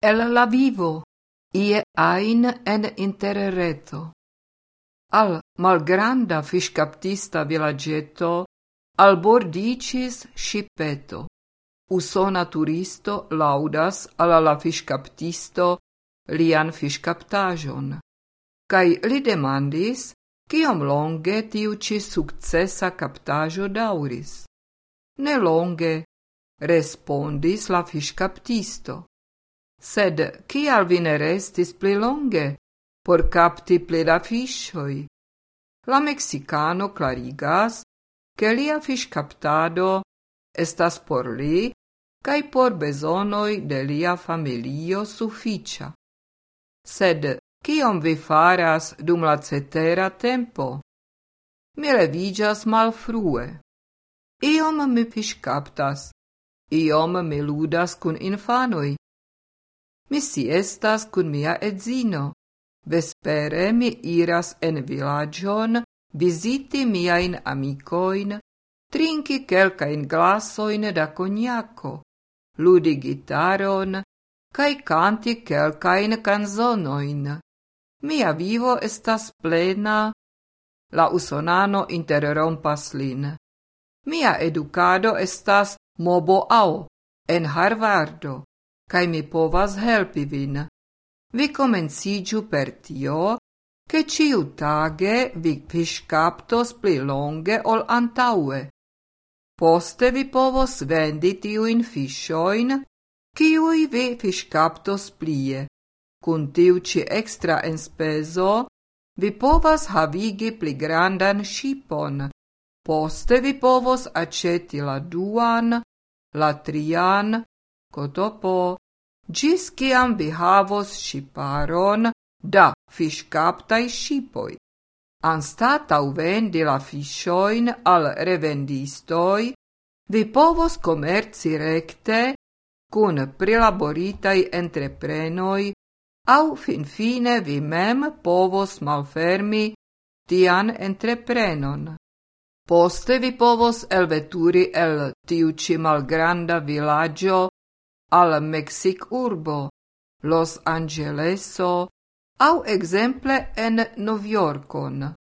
el la vivo, ie ain en interreto. Al malgranda fiscaptista villagetto albordicis shipeto. Usona turisto laudas alla la fiscaptisto lian fiscaptajon. Kai li demandis, kiom longe tiu ci successa captajo dauris. Ne longe, respondis la fiscaptisto. Sed kial vi ne restis pli longe por capti pli da fishoi? La mexicano clarigas che lia captado estas por li cae por besonoi de lia familio suficia. Sed kiom vi faras dum la cetera tempo? Mi levigas mal frue. Iom mi fiŝkaptas, iom mi ludas kun infanoi, Mi estas kun mia edzino. Vespere mi iras en vilaĝon viziti miajn amikoin, trinki kelkajn glasoin da konjako, ludi gitaron kaj kanti kelkajn kanzonojn. Mia vivo estas plena. La usonano interrompas lin. Mia edukado estas mobo ao en Harvardo cae mi povas helpi vin. Vi comencigiu per tio, che ciu tage vi fiscaptos pli longe ol antaue. Poste vi povos vendi tiuin fishoin, ciui vi fiscaptos plie. Cun tiu ci extra enspeso, vi povas havigi pli grandan shipon. Poste vi povos aceti la duan, la trian, Kotopo, gis ciam vi havos shiparon da fiscaptai shipoi. Anstatau vendi la fishoin al revendistoi, vi povos comerci recte cun prilaboritai entreprenoi au fin fine vi mem povos malfermi tian entreprenon. Poste vi povos elveturi el tiu malgranda villaggio al Mexic urbo, Los Angeleso, au exemple en Noviorcon.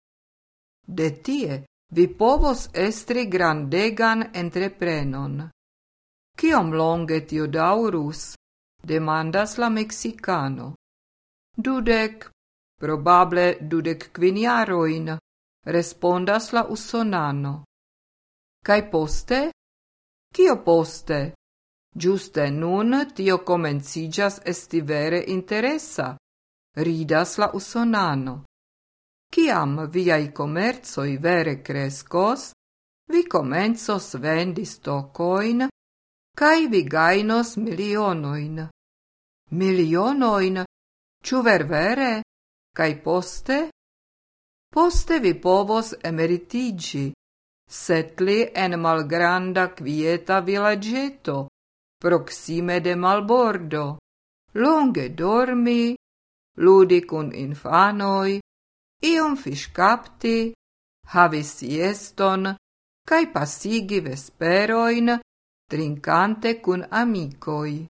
De tie vi povos estri grandegan entreprenon. Kiom longe tio daurus? demandas la Mexicano. Dudec, probable dudec quiniaroin, respondas la usonano. Kai poste? Kio poste? Giuste nun tio comencigas esti vere interessa, ridas la usonano. Ciam viai comerzoi vere crescos, vi comenzos vendi stocoin, cae vi gainos milionoin. Milionoin, ciu ver vere, cae poste? Poste vi povos emeritigi, setli en malgranda quieta villageto, proxime de Malbordo, longe dormi, ludi cun infanoi, iom fiscapti, havi sieston, cae passigi vesperoin, trincante cun amicoi.